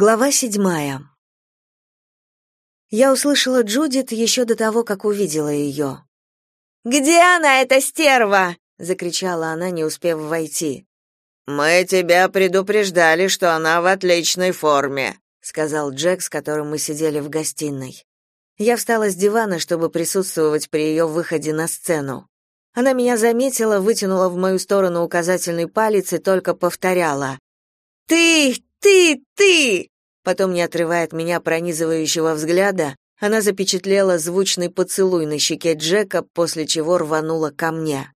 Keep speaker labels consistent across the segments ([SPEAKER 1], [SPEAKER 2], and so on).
[SPEAKER 1] Глава седьмая. Я услышала Джудит еще до того, как увидела ее.
[SPEAKER 2] «Где она, эта стерва?»
[SPEAKER 1] — закричала она, не успев войти.
[SPEAKER 3] «Мы тебя предупреждали, что она в отличной форме», —
[SPEAKER 1] сказал Джек, с которым мы сидели в гостиной. Я встала с дивана, чтобы присутствовать при ее выходе на сцену. Она меня заметила, вытянула в мою сторону указательный палец и только повторяла. «Ты! Ты! Ты!» Потом, не отрывая от меня пронизывающего взгляда, она запечатлела звучный поцелуй на щеке Джека, после чего рванула ко мне.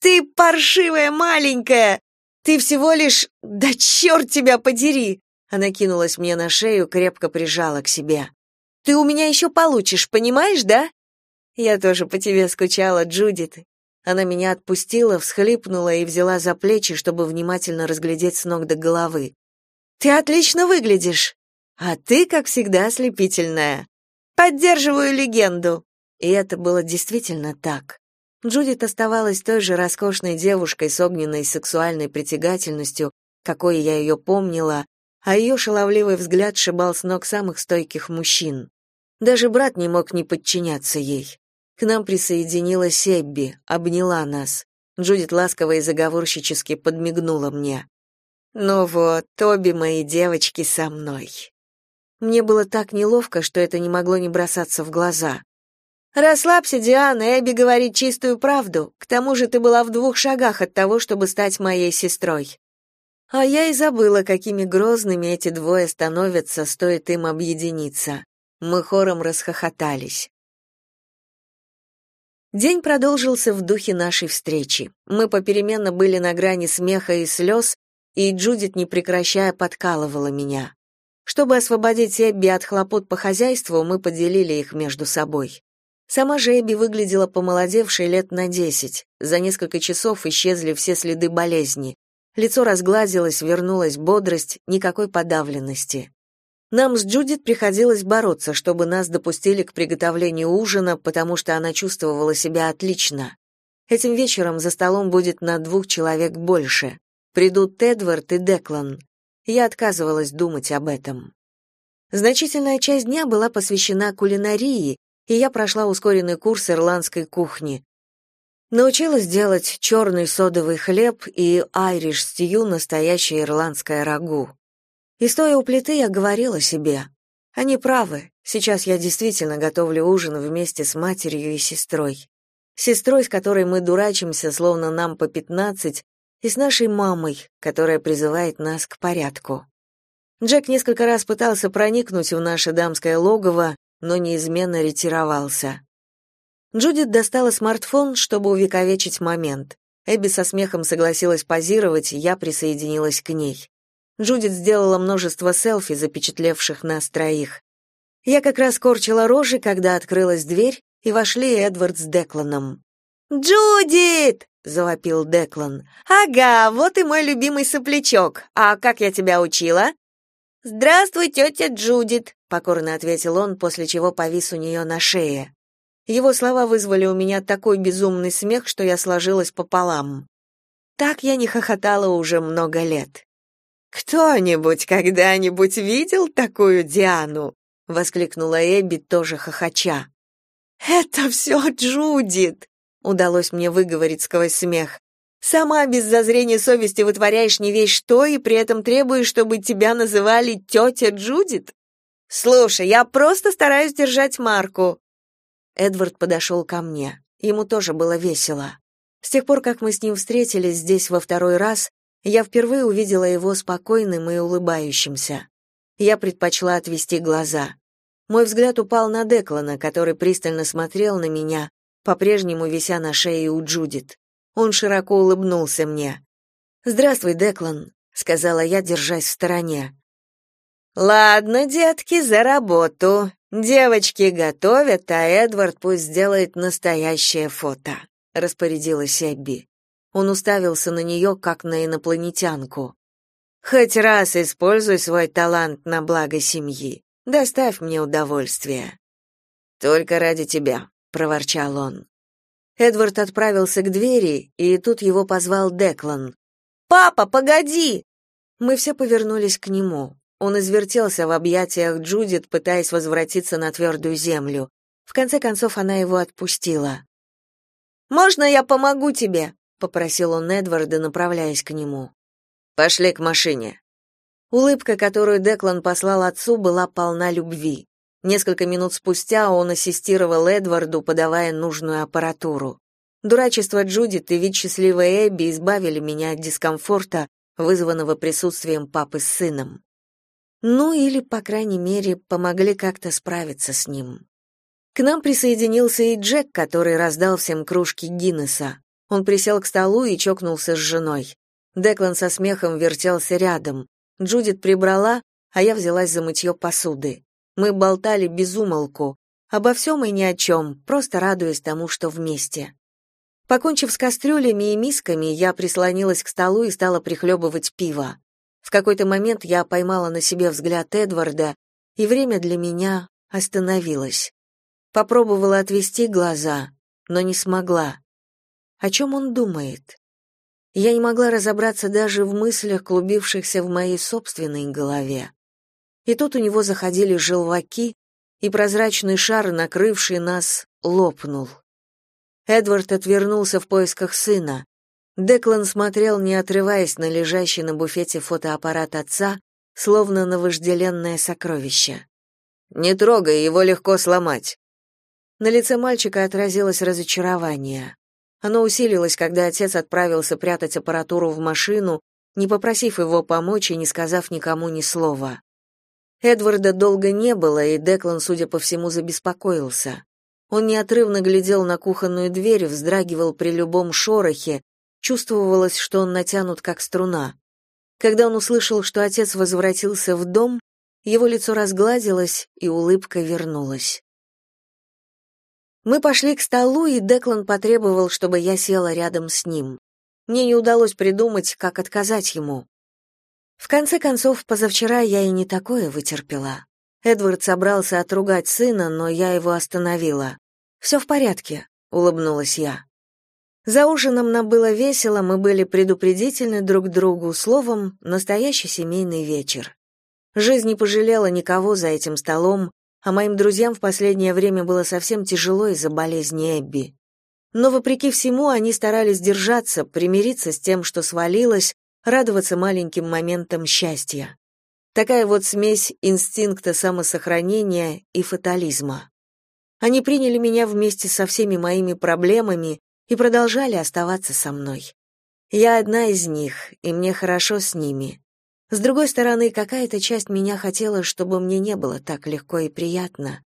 [SPEAKER 1] «Ты паршивая маленькая! Ты всего лишь... Да черт тебя подери!» Она кинулась мне на шею, крепко прижала к себе. «Ты у меня еще получишь, понимаешь, да?» «Я тоже по тебе скучала, Джудит». Она меня отпустила, всхлипнула и взяла за плечи, чтобы внимательно разглядеть с ног до головы. «Ты отлично выглядишь!» «А ты, как всегда, ослепительная!» «Поддерживаю легенду!» И это было действительно так. Джудит оставалась той же роскошной девушкой с огненной сексуальной притягательностью, какой я ее помнила, а ее шаловливый взгляд шибал с ног самых стойких мужчин. Даже брат не мог не подчиняться ей. К нам присоединилась Эбби, обняла нас. Джудит ласково и заговорщически подмигнула мне. «Ну вот, обе мои девочки со мной». Мне было так неловко, что это не могло не бросаться в глаза. Расслабься, Диана, Эбби говорит чистую правду. К тому же ты была в двух шагах от того, чтобы стать моей сестрой. А я и забыла, какими грозными эти двое становятся, стоит им объединиться. Мы хором расхохотались. День продолжился в духе нашей встречи. Мы попеременно были на грани смеха и слез, и Джудит, не прекращая, подкалывала меня. Чтобы освободить Эбби от хлопот по хозяйству, мы поделили их между собой. Сама же Эбби выглядела помолодевшей лет на десять. За несколько часов исчезли все следы болезни. Лицо разгладилось, вернулась бодрость, никакой подавленности. Нам с Джудит приходилось бороться, чтобы нас допустили к приготовлению ужина, потому что она чувствовала себя отлично. Этим вечером за столом будет на двух человек больше. Придут Эдвард и Деклан. Я отказывалась думать об этом. Значительная часть дня была посвящена кулинарии, и я прошла ускоренный курс ирландской кухни. Научилась делать черный содовый хлеб и айриш стью настоящее ирландское рагу. И стоя у плиты, я говорила себе, они правы, сейчас я действительно готовлю ужин вместе с матерью и сестрой. Сестрой, с которой мы дурачимся, словно нам по пятнадцать, и с нашей мамой, которая призывает нас к порядку. Джек несколько раз пытался проникнуть в наше дамское логово, но неизменно ретировался. Джудит достала смартфон, чтобы увековечить момент. Эбби со смехом согласилась позировать, я присоединилась к ней. Джудит сделала множество селфи, запечатлевших нас троих. Я как раз корчила рожи, когда открылась дверь, и вошли Эдвард с Декланом. «Джудит!» — завопил Деклан. «Ага, вот и мой любимый соплячок. А как я тебя учила?» «Здравствуй, тетя Джудит», — покорно ответил он, после чего повис у нее на шее. Его слова вызвали у меня такой безумный смех, что я сложилась пополам. Так я не хохотала уже много лет. «Кто-нибудь когда-нибудь видел такую Диану?» — воскликнула Эбби, тоже хохоча. «Это все Джудит!» — удалось мне выговорить сквозь смех. Сама без зазрения совести вытворяешь не весь что и при этом требуешь, чтобы тебя называли тетя Джудит? Слушай, я просто стараюсь держать марку. Эдвард подошел ко мне. Ему тоже было весело. С тех пор, как мы с ним встретились здесь во второй раз, я впервые увидела его спокойным и улыбающимся. Я предпочла отвести глаза. Мой взгляд упал на Деклана, который пристально смотрел на меня, по-прежнему вися на шее у Джудит. Он широко улыбнулся мне. «Здравствуй, Деклан», — сказала я, держась в стороне. «Ладно, детки, за работу. Девочки готовят, а Эдвард пусть сделает настоящее фото», — распорядилась Эбби. Он уставился на нее, как на инопланетянку. «Хоть раз используй свой талант на благо семьи. Доставь мне удовольствие». «Только ради тебя», — проворчал он. Эдвард отправился к двери, и тут его позвал Деклан. «Папа, погоди!» Мы все повернулись к нему. Он извертелся в объятиях Джудит, пытаясь возвратиться на твердую землю. В конце концов она его отпустила. «Можно я помогу тебе?» — попросил он Эдварда, направляясь к нему.
[SPEAKER 3] «Пошли к машине».
[SPEAKER 1] Улыбка, которую Деклан послал отцу, была полна любви. Несколько минут спустя он ассистировал Эдварду, подавая нужную аппаратуру. Дурачество Джудит и вид счастливой Эбби избавили меня от дискомфорта, вызванного присутствием папы с сыном. Ну или, по крайней мере, помогли как-то справиться с ним. К нам присоединился и Джек, который раздал всем кружки Гиннесса. Он присел к столу и чокнулся с женой. Деклан со смехом вертелся рядом. Джудит прибрала, а я взялась за мытье посуды. Мы болтали без умолку, обо всем и ни о чем, просто радуясь тому, что вместе. Покончив с кастрюлями и мисками, я прислонилась к столу и стала прихлебывать пиво. В какой-то момент я поймала на себе взгляд Эдварда, и время для меня остановилось. Попробовала отвести глаза, но не смогла. О чем он думает? Я не могла разобраться даже в мыслях, клубившихся в моей собственной голове. И тут у него заходили желваки, и прозрачный шар, накрывший нас, лопнул. Эдвард отвернулся в поисках сына. Деклан смотрел, не отрываясь на лежащий на буфете фотоаппарат отца, словно на вожделенное сокровище.
[SPEAKER 3] «Не трогай, его легко сломать»,
[SPEAKER 1] на лице мальчика отразилось разочарование. Оно усилилось, когда отец отправился прятать аппаратуру в машину, не попросив его помочь и не сказав никому ни слова. Эдварда долго не было, и Деклан, судя по всему, забеспокоился. Он неотрывно глядел на кухонную дверь, вздрагивал при любом шорохе, чувствовалось, что он натянут как струна. Когда он услышал, что отец возвратился в дом, его лицо разгладилось, и улыбка вернулась. Мы пошли к столу, и Деклан потребовал, чтобы я села рядом с ним. Мне не удалось придумать, как отказать ему. В конце концов, позавчера я и не такое вытерпела. Эдвард собрался отругать сына, но я его остановила. «Все в порядке», — улыбнулась я. За ужином нам было весело, мы были предупредительны друг другу, словом, настоящий семейный вечер. Жизнь не пожалела никого за этим столом, а моим друзьям в последнее время было совсем тяжело из-за болезни Эбби. Но вопреки всему они старались держаться, примириться с тем, что свалилось, радоваться маленьким моментам счастья. Такая вот смесь инстинкта самосохранения и фатализма. Они приняли меня вместе со всеми моими проблемами и продолжали оставаться со мной. Я одна из них, и мне хорошо с ними. С другой стороны, какая-то часть меня хотела, чтобы мне не было так легко и приятно.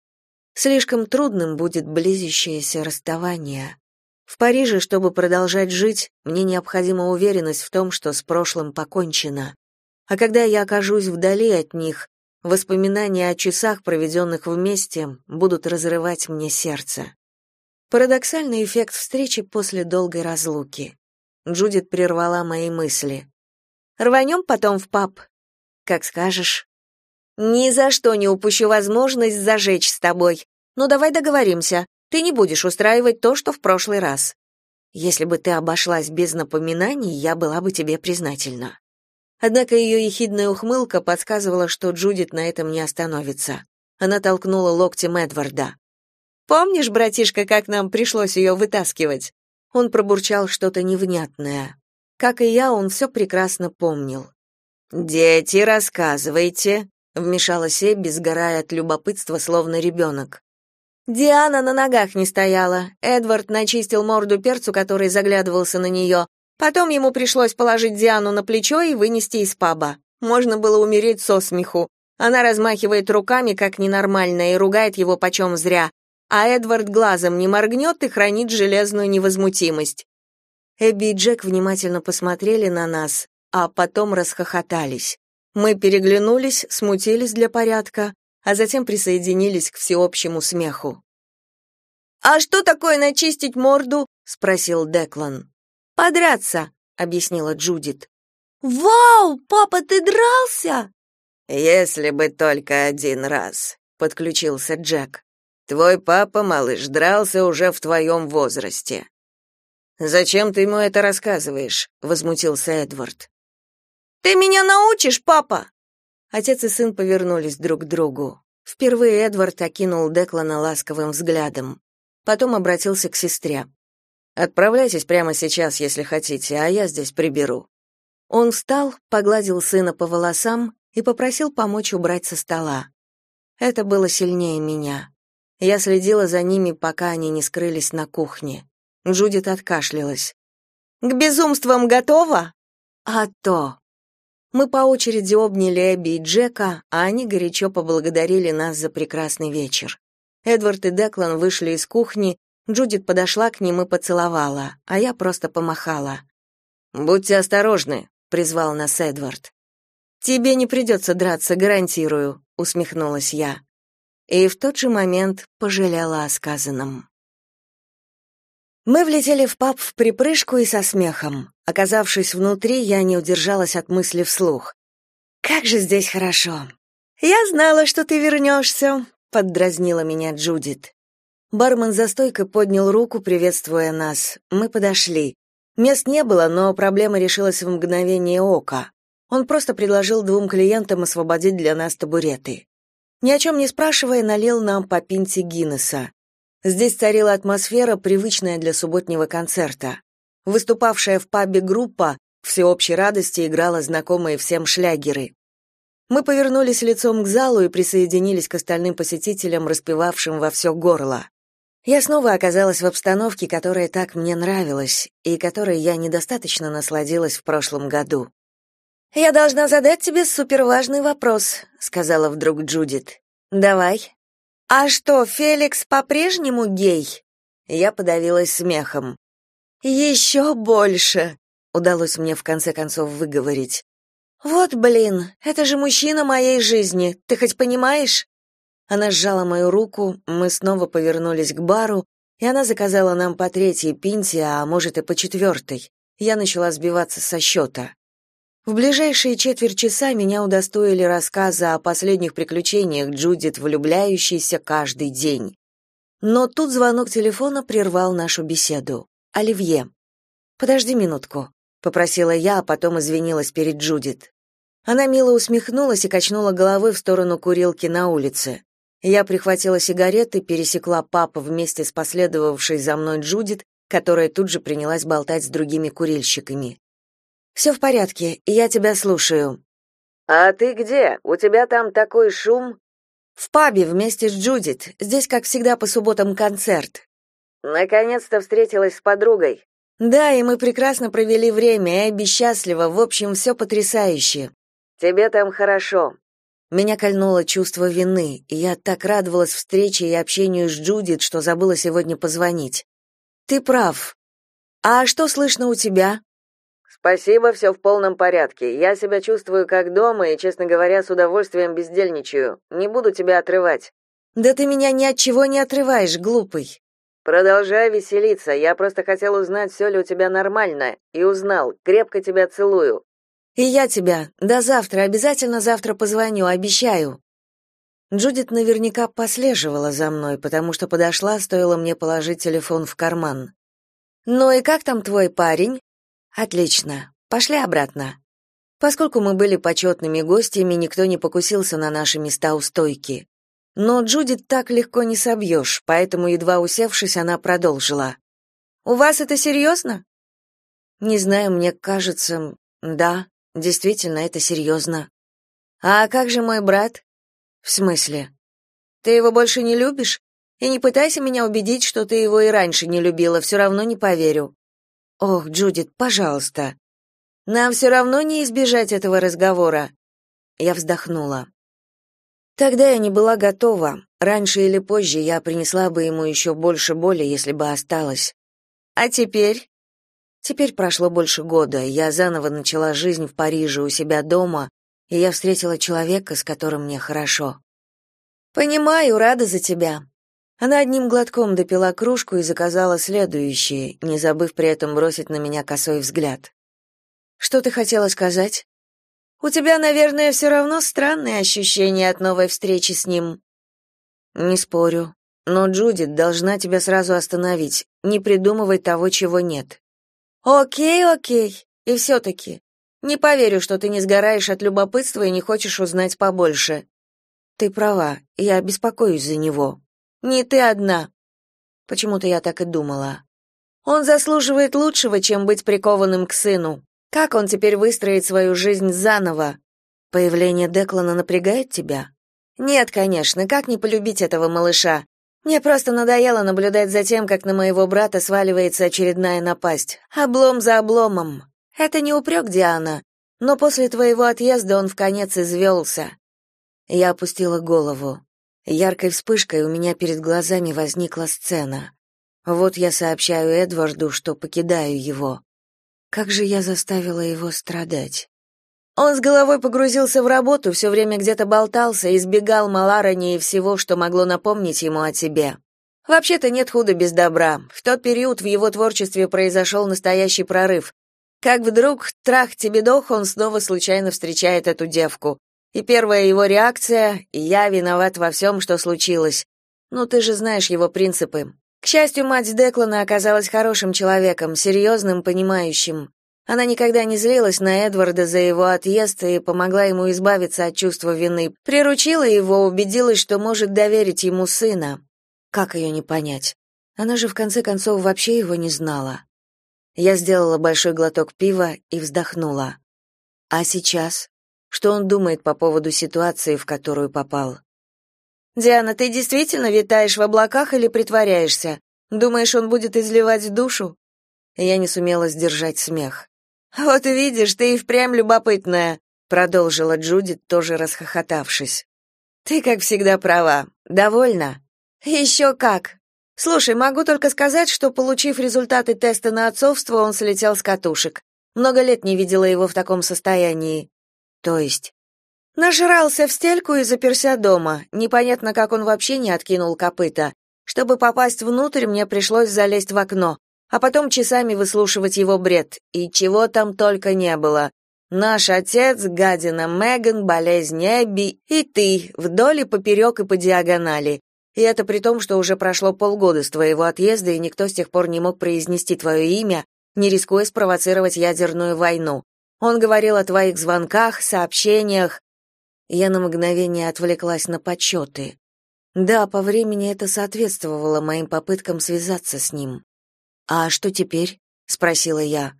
[SPEAKER 1] Слишком трудным будет близящееся расставание. В Париже, чтобы продолжать жить, мне необходима уверенность в том, что с прошлым покончено. А когда я окажусь вдали от них, воспоминания о часах, проведенных вместе, будут разрывать мне сердце. Парадоксальный эффект встречи после долгой разлуки. Джудит прервала мои мысли. Рванем потом в паб. Как скажешь. Ни за что не упущу возможность зажечь с тобой. Ну давай договоримся. Ты не будешь устраивать то, что в прошлый раз. Если бы ты обошлась без напоминаний, я была бы тебе признательна. Однако ее ехидная ухмылка подсказывала, что Джудит на этом не остановится. Она толкнула локтем Эдварда. «Помнишь, братишка, как нам пришлось ее вытаскивать?» Он пробурчал что-то невнятное. Как и я, он все прекрасно помнил. «Дети, рассказывайте», — вмешалась Эбби, сгорая от любопытства, словно ребенок. Диана на ногах не стояла. Эдвард начистил морду перцу, который заглядывался на нее. Потом ему пришлось положить Диану на плечо и вынести из паба. Можно было умереть со смеху. Она размахивает руками, как ненормальная, и ругает его почем зря. А Эдвард глазом не моргнет и хранит железную невозмутимость. Эбби и Джек внимательно посмотрели на нас, а потом расхохотались. Мы переглянулись, смутились для порядка, а затем присоединились к всеобщему смеху. «А что такое начистить морду?» — спросил Деклан. «Подраться», — объяснила Джудит.
[SPEAKER 2] «Вау, папа, ты дрался?»
[SPEAKER 3] «Если бы только один раз», — подключился Джек. «Твой папа, малыш, дрался уже в твоем возрасте. Зачем ты ему это рассказываешь? возмутился Эдвард.
[SPEAKER 2] Ты меня научишь, папа?
[SPEAKER 1] Отец и сын повернулись друг к другу. Впервые Эдвард окинул Деклана ласковым взглядом. Потом обратился к сестре. «Отправляйтесь прямо сейчас, если хотите, а я здесь приберу». Он встал, погладил сына по волосам и попросил помочь убрать со стола. Это было сильнее меня. Я следила за ними, пока они не скрылись на кухне. Джудит откашлялась. «К безумствам готова?» «А то!» Мы по очереди обняли Эбби и Джека, а они горячо поблагодарили нас за прекрасный вечер. Эдвард и Деклан вышли из кухни, Джудит подошла к ним и поцеловала, а я просто помахала. «Будьте осторожны», — призвал нас Эдвард. «Тебе не придется драться, гарантирую», — усмехнулась я. И в тот же момент пожалела о сказанном. Мы влетели в паб в припрыжку и со смехом. Оказавшись внутри, я не удержалась от мысли вслух. «Как же здесь хорошо!» «Я знала, что ты вернешься», — поддразнила меня Джудит. Бармен за стойкой поднял руку, приветствуя нас. Мы подошли. Мест не было, но проблема решилась в мгновение ока. Он просто предложил двум клиентам освободить для нас табуреты. Ни о чем не спрашивая, налил нам по пинте Гиннесса. Здесь царила атмосфера, привычная для субботнего концерта. Выступавшая в пабе группа всеобщей радости играла знакомые всем шлягеры. Мы повернулись лицом к залу и присоединились к остальным посетителям, распевавшим во все горло. Я снова оказалась в обстановке, которая так мне нравилась и которой я недостаточно насладилась в прошлом году. «Я должна задать тебе суперважный вопрос», — сказала вдруг Джудит. «Давай». «А что, Феликс по-прежнему гей?» Я подавилась смехом. «Еще больше!» — удалось мне в конце концов выговорить. «Вот блин, это же мужчина моей жизни, ты хоть понимаешь?» Она сжала мою руку, мы снова повернулись к бару, и она заказала нам по третьей пинте, а может и по четвертой. Я начала сбиваться со счета. В ближайшие четверть часа меня удостоили рассказа о последних приключениях Джудит, влюбляющейся каждый день. Но тут звонок телефона прервал нашу беседу. Оливье. «Подожди минутку», — попросила я, а потом извинилась перед Джудит. Она мило усмехнулась и качнула головой в сторону курилки на улице. Я прихватила сигареты, пересекла папа вместе с последовавшей за мной Джудит, которая тут же принялась болтать с другими курильщиками. «Все в порядке, я тебя слушаю».
[SPEAKER 3] «А ты где? У тебя там такой шум?»
[SPEAKER 1] «В пабе вместе с Джудит. Здесь, как всегда, по субботам концерт».
[SPEAKER 3] «Наконец-то встретилась с подругой».
[SPEAKER 1] «Да, и мы прекрасно провели время, Эбби счастлива, в общем, все потрясающе».
[SPEAKER 3] «Тебе там хорошо».
[SPEAKER 1] Меня кольнуло чувство вины, и я так радовалась встрече и общению с Джудит, что забыла сегодня позвонить. «Ты прав. А что слышно у тебя?»
[SPEAKER 3] Спасибо, все в полном порядке. Я себя чувствую как дома и, честно говоря, с удовольствием бездельничаю. Не буду тебя отрывать.
[SPEAKER 1] Да ты меня ни от чего не отрываешь, глупый.
[SPEAKER 3] Продолжай веселиться. Я просто хотел узнать, все ли у тебя нормально, и узнал. Крепко тебя целую.
[SPEAKER 1] И я тебя. До завтра, обязательно завтра позвоню, обещаю. Джудит наверняка послеживала за мной, потому что подошла, стоило мне положить телефон в карман. «Ну и как там твой парень?» Отлично. Пошли обратно. Поскольку мы были почетными гостями, никто не покусился на наши места у стойки. Но Джудит так легко не собьешь, поэтому, едва усевшись, она продолжила. «У вас это серьезно?» «Не знаю, мне кажется, да, действительно, это серьезно». «А как же мой брат?» «В смысле?» «Ты его больше не любишь? И не пытайся меня убедить, что ты его и раньше не любила, все равно не поверю». Ох, Джудит, пожалуйста. Нам все равно не избежать этого разговора. Я вздохнула. Тогда я не была готова. Раньше или позже я принесла бы ему еще больше боли, если бы осталась. А теперь? Теперь прошло больше года. Я заново начала жизнь в Париже у себя дома, и я встретила человека, с которым мне хорошо. Понимаю, рада за тебя. Она одним глотком допила кружку и заказала следующее, не забыв при этом бросить на меня косой взгляд. «Что ты хотела сказать?» «У тебя, наверное, все равно странные ощущения от новой встречи с ним». «Не спорю. Но Джудит должна тебя сразу остановить. Не придумывай того, чего нет». «Окей, окей. И все-таки. Не поверю, что ты не сгораешь от любопытства и не хочешь узнать побольше. Ты права, я беспокоюсь за него. Не ты одна. Почему-то я так и думала. Он заслуживает лучшего, чем быть прикованным к сыну. Как он теперь выстроит свою жизнь заново? Появление Деклана напрягает тебя? Нет, конечно, как не полюбить этого малыша? Мне просто надоело наблюдать за тем, как на моего брата сваливается очередная напасть. Облом за обломом. Это не упрек, Диана, но после твоего отъезда он в конец извелся. Я опустила голову. Яркой вспышкой у меня перед глазами возникла сцена. Вот я сообщаю Эдварду, что покидаю его. Как же я заставила его страдать? Он с головой погрузился в работу, все время где-то болтался, избегал Маларани и всего, что могло напомнить ему о тебе. Вообще-то нет худа без добра. В тот период в его творчестве произошел настоящий прорыв. Как вдруг, трах тебе дох, он снова случайно встречает эту девку. И первая его реакция — «я виноват во всем, что случилось». Ну, ты же знаешь его принципы. К счастью, мать Деклана оказалась хорошим человеком, серьезным, понимающим. Она никогда не злилась на Эдварда за его отъезд и помогла ему избавиться от чувства вины. Приручила его, убедилась, что может доверить ему сына. Как ее не понять? Она же в конце концов вообще его не знала. Я сделала большой глоток пива и вздохнула. А сейчас? Что он думает по поводу ситуации, в которую попал? Диана, ты действительно витаешь в облаках или притворяешься? Думаешь, он будет изливать душу? Я не сумела сдержать смех. Вот видишь, ты и впрямь любопытная, продолжила Джудит, тоже расхохотавшись. Ты, как всегда, права. Довольна? «Еще как. Слушай, могу только сказать, что получив результаты теста на отцовство, он слетел с катушек. Много лет не видела его в таком состоянии. То есть Нажрался в стельку и заперся дома. Непонятно, как он вообще не откинул копыта. Чтобы попасть внутрь, мне пришлось залезть в окно, а потом часами выслушивать его бред. И чего там только не было. Наш отец, гадина Меган, болезнь Эбби и ты, вдоль и поперек и по диагонали. И это при том, что уже прошло полгода с твоего отъезда, и никто с тех пор не мог произнести твое имя, не рискуя спровоцировать ядерную войну. Он говорил о твоих звонках, сообщениях, я на мгновение отвлеклась на подсчеты. Да, по времени это соответствовало моим попыткам связаться с ним. «А что теперь?» — спросила я.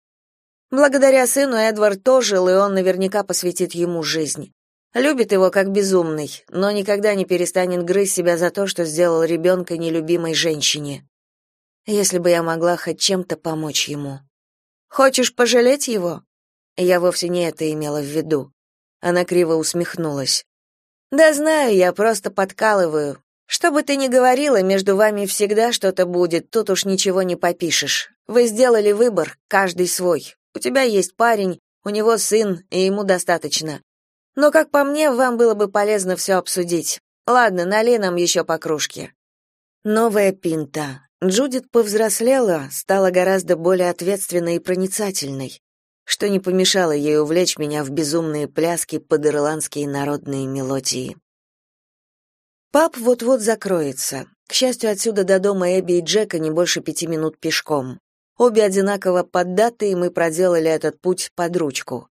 [SPEAKER 1] «Благодаря сыну Эдвард тоже, и он наверняка посвятит ему жизнь. Любит его как безумный, но никогда не перестанет грызть себя за то, что сделал ребенка нелюбимой женщине. Если бы я могла хоть чем-то помочь ему. Хочешь пожалеть его? Я вовсе не это имела в виду. Она криво усмехнулась. Да знаю, я просто подкалываю. Что бы ты ни говорила, между вами всегда что-то будет, тут уж ничего не попишешь. Вы сделали выбор, каждый свой. У тебя есть парень, у него сын, и ему достаточно. Но, как по мне, вам было бы полезно все обсудить. Ладно, налей нам еще по кружке. Новая пинта. Джудит повзрослела, стала гораздо более ответственной и проницательной что не помешало ей увлечь меня в безумные пляски под ирландские народные мелодии. Паб вот-вот закроется. К счастью, отсюда до дома Эбби и Джека не больше пяти минут пешком. Обе одинаково поддаты, и мы проделали этот путь под ручку.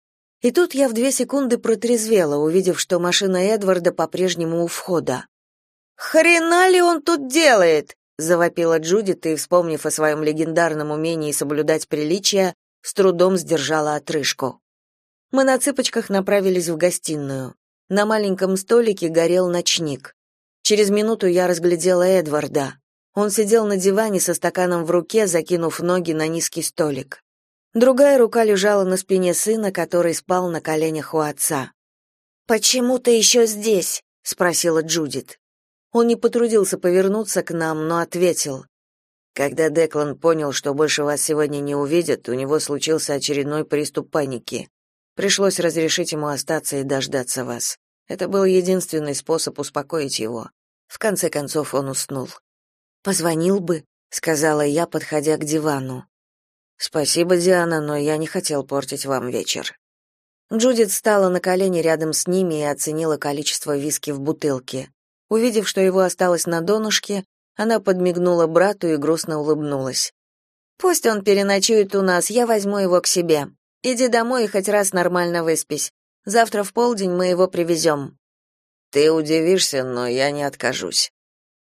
[SPEAKER 1] И тут я в две секунды протрезвела, увидев, что машина Эдварда по-прежнему у входа. «Хрена ли он тут делает?» — завопила Джудит и, вспомнив о своем легендарном умении соблюдать приличия, с трудом сдержала отрыжку. Мы на цыпочках направились в гостиную. На маленьком столике горел ночник. Через минуту я разглядела Эдварда. Он сидел на диване со стаканом в руке, закинув ноги на низкий столик. Другая рука лежала на спине сына, который спал на коленях у отца. «Почему ты еще здесь?» — спросила Джудит. Он не потрудился повернуться к нам, но ответил. Когда Деклан понял, что больше вас сегодня не увидят, у него случился очередной приступ паники. Пришлось разрешить ему остаться и дождаться вас. Это был единственный способ успокоить его. В конце концов он уснул. Позвонил бы, сказала я, подходя к дивану. Спасибо, Диана, но я не хотел портить вам вечер. Джудит встала на колени рядом с ними и оценила количество виски в бутылке. Увидев, что его осталось на донышке, она подмигнула брату и грустно улыбнулась. Пусть он переночует у нас, я возьму его к себе. Иди домой и хоть раз нормально выспись. Завтра в полдень мы его привезем».
[SPEAKER 3] Ты удивишься, но я не откажусь.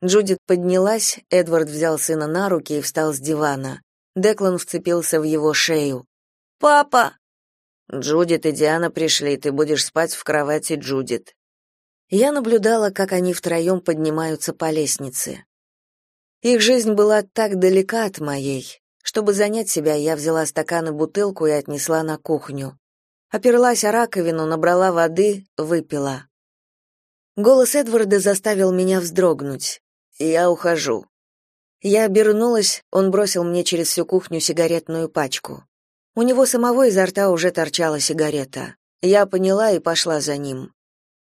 [SPEAKER 1] Джудит поднялась, Эдвард взял сына на руки и встал с дивана. Деклан вцепился в его шею. «Папа!»
[SPEAKER 3] «Джудит и Диана пришли, ты будешь спать в кровати Джудит».
[SPEAKER 1] Я наблюдала, как они втроем поднимаются по лестнице. Их жизнь была так далека от моей. Чтобы занять себя, я взяла стакан и бутылку и отнесла на кухню. Оперлась о раковину, набрала воды, выпила. Голос Эдварда заставил меня вздрогнуть. «Я ухожу». Я обернулась, он бросил мне через всю кухню сигаретную пачку. У него самого изо рта уже торчала сигарета. Я поняла и пошла за ним.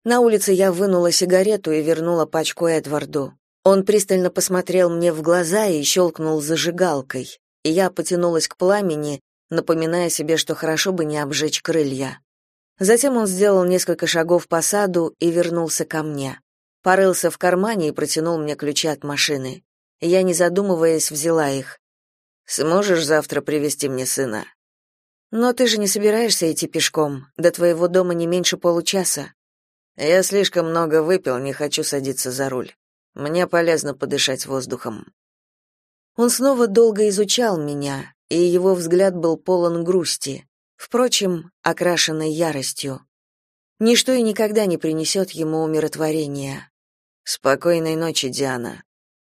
[SPEAKER 1] На улице я вынула сигарету и вернула пачку Эдварду. Он пристально посмотрел мне в глаза и щелкнул зажигалкой. И я потянулась к пламени, напоминая себе, что хорошо бы не обжечь крылья. Затем он сделал несколько шагов по саду и вернулся ко мне. Порылся в кармане и протянул мне ключи от машины. Я, не задумываясь, взяла их. «Сможешь завтра привести мне сына?» «Но ты же не собираешься идти пешком. До твоего дома не меньше получаса».
[SPEAKER 3] «Я слишком много выпил, не хочу садиться за руль. Мне полезно подышать воздухом».
[SPEAKER 1] Он снова долго изучал меня, и его взгляд был полон грусти впрочем, окрашенной яростью. Ничто и никогда не принесет ему умиротворения.
[SPEAKER 3] Спокойной ночи, Диана.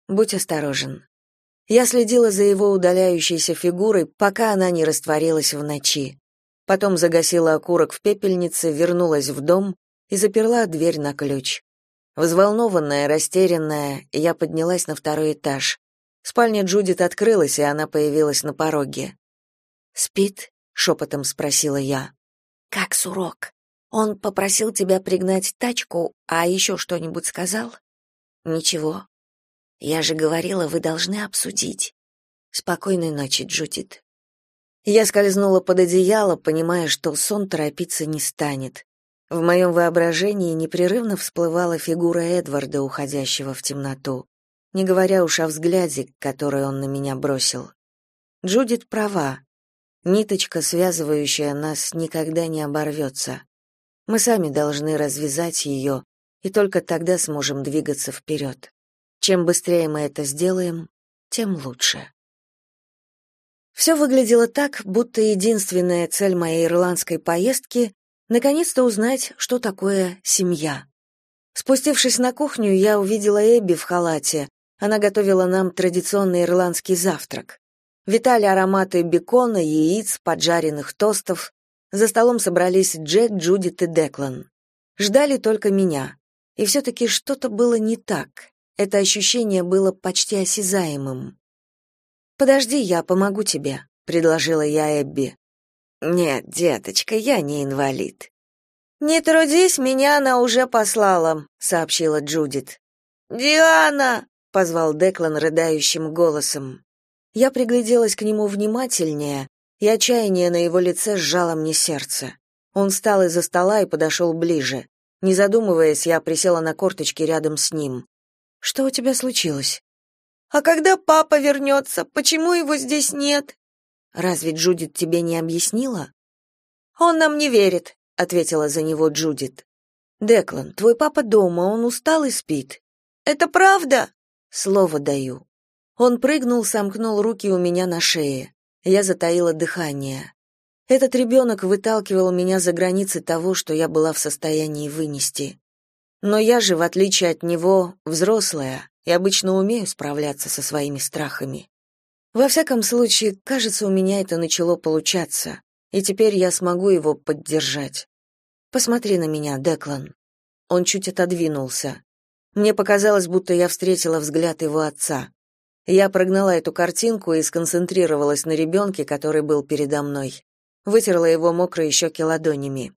[SPEAKER 1] Будь осторожен. Я следила за его удаляющейся фигурой, пока она не растворилась в ночи. Потом загасила окурок в пепельнице, вернулась в дом и заперла дверь на ключ. Взволнованная, растерянная, я поднялась на второй этаж. Спальня Джудит открылась, и она появилась на пороге. «Спит?» шепотом спросила я. Как сурок? Он попросил тебя пригнать тачку, а еще что-нибудь сказал? Ничего. Я же говорила, вы должны обсудить. Спокойной ночи, Джудит. Я скользнула под одеяло, понимая, что сон торопиться не станет. В моем воображении непрерывно всплывала фигура Эдварда, уходящего в темноту, не говоря уж о взгляде, который он на меня бросил. Джудит права. Ниточка, связывающая нас, никогда не оборвется. Мы сами должны развязать ее, и только тогда сможем двигаться вперед. Чем быстрее мы это сделаем, тем лучше. Все выглядело так, будто единственная цель моей ирландской поездки — наконец-то узнать, что такое семья. Спустившись на кухню, я увидела Эбби в халате. Она готовила нам традиционный ирландский завтрак. Витали ароматы бекона, яиц, поджаренных тостов. За столом собрались Джек, Джудит и Деклан. Ждали только меня. И все-таки что-то было не так. Это ощущение было почти осязаемым. «Подожди, я помогу тебе», — предложила я Эбби.
[SPEAKER 3] «Нет, деточка, я не инвалид».
[SPEAKER 1] «Не трудись, меня она уже послала», — сообщила Джудит.
[SPEAKER 2] «Диана!»
[SPEAKER 1] — позвал Деклан рыдающим голосом. Я пригляделась к нему внимательнее, и отчаяние на его лице сжало мне сердце. Он встал из-за стола и подошел ближе. Не задумываясь, я присела на корточки рядом с ним. «Что у тебя случилось?»
[SPEAKER 2] «А когда папа вернется? Почему его здесь нет?»
[SPEAKER 1] «Разве Джудит тебе не объяснила?»
[SPEAKER 2] «Он нам не верит», —
[SPEAKER 1] ответила за него Джудит. «Деклан, твой папа дома, он устал и спит».
[SPEAKER 2] «Это правда?»
[SPEAKER 1] «Слово даю». Он прыгнул, сомкнул руки у меня на шее. Я затаила дыхание. Этот ребенок выталкивал меня за границы того, что я была в состоянии вынести. Но я же, в отличие от него, взрослая и обычно умею справляться со своими страхами. Во всяком случае, кажется, у меня это начало получаться, и теперь я смогу его поддержать. Посмотри на меня, Деклан. Он чуть отодвинулся. Мне показалось, будто я встретила взгляд его отца. Я прогнала эту картинку и сконцентрировалась на ребенке, который был передо мной. Вытерла его мокрые щеки ладонями.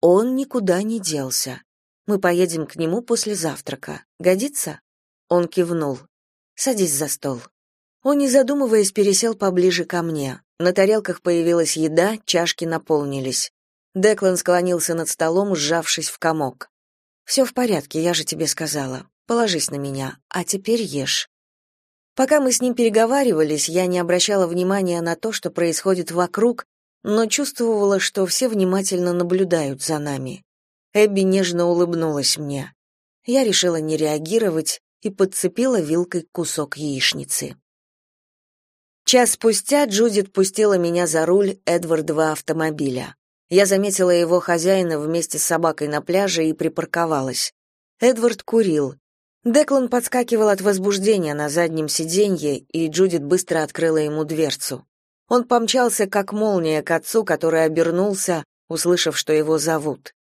[SPEAKER 1] Он никуда не делся. Мы поедем к нему после завтрака. Годится? Он кивнул. Садись за стол. Он, не задумываясь, пересел поближе ко мне. На тарелках появилась еда, чашки наполнились. Деклан склонился над столом, сжавшись в комок. «Все в порядке, я же тебе сказала. Положись на меня, а теперь ешь. Пока мы с ним переговаривались, я не обращала внимания на то, что происходит вокруг, но чувствовала, что все внимательно наблюдают за нами. Эбби нежно улыбнулась мне. Я решила не реагировать и подцепила вилкой кусок яичницы. Час спустя Джудит пустила меня за руль Эдвардова автомобиля. Я заметила его хозяина вместе с собакой на пляже и припарковалась. Эдвард курил. Деклан подскакивал от возбуждения на заднем сиденье, и Джудит быстро открыла ему дверцу. Он помчался как молния к отцу, который обернулся, услышав, что его зовут.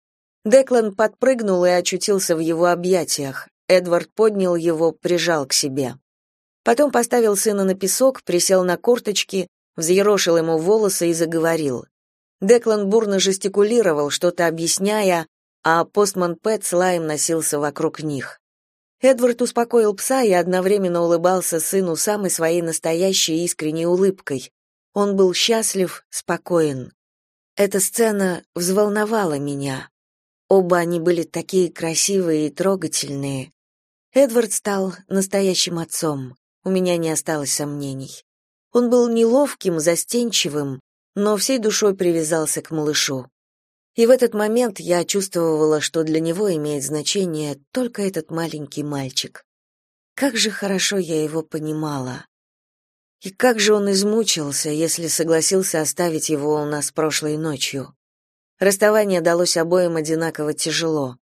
[SPEAKER 1] Деклан подпрыгнул и очутился в его объятиях. Эдвард поднял его, прижал к себе. Потом поставил сына на песок, присел на корточки, взъерошил ему волосы и заговорил. Деклан бурно жестикулировал, что-то объясняя, а постман Пэт с лаем носился вокруг них. Эдвард успокоил пса и одновременно улыбался сыну самой своей настоящей искренней улыбкой. Он был счастлив, спокоен. Эта сцена взволновала меня. Оба они были такие красивые и трогательные. Эдвард стал настоящим отцом. У меня не осталось сомнений. Он был неловким, застенчивым, но всей душой привязался к малышу. И в этот момент я чувствовала, что для него имеет значение только этот маленький мальчик. Как же хорошо я его понимала. И как же он измучился, если согласился оставить его у нас прошлой ночью. Расставание далось обоим одинаково тяжело.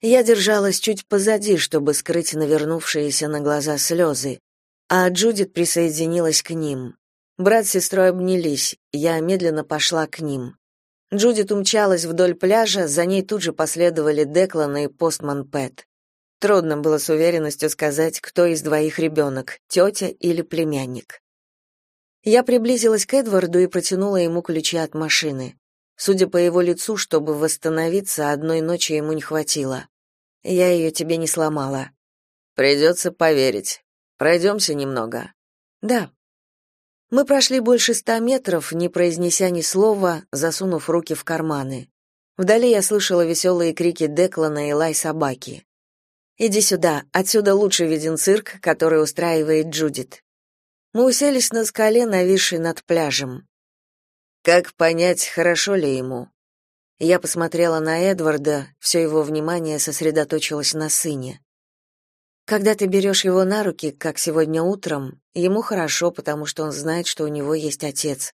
[SPEAKER 1] Я держалась чуть позади, чтобы скрыть навернувшиеся на глаза слезы, а Джудит присоединилась к ним. Брат с сестрой обнялись, я медленно пошла к ним. Джудит умчалась вдоль пляжа, за ней тут же последовали Деклан и постман Пэт. Трудно было с уверенностью сказать, кто из двоих ребенок, тетя или племянник. Я приблизилась к Эдварду и протянула ему ключи от машины. Судя по его лицу, чтобы восстановиться, одной ночи ему не хватило. Я ее тебе не сломала. Придется поверить. Пройдемся немного. Да. Мы прошли больше ста метров, не произнеся ни слова, засунув руки в карманы. Вдали я слышала веселые крики Деклана и лай собаки. Иди сюда, отсюда лучше виден цирк, который устраивает Джудит. Мы уселись на скале, нависшей над пляжем. Как понять, хорошо ли ему? Я посмотрела на Эдварда, все его внимание сосредоточилось на сыне. Когда ты берешь его на руки, как сегодня утром, ему хорошо, потому что он знает, что у него есть отец.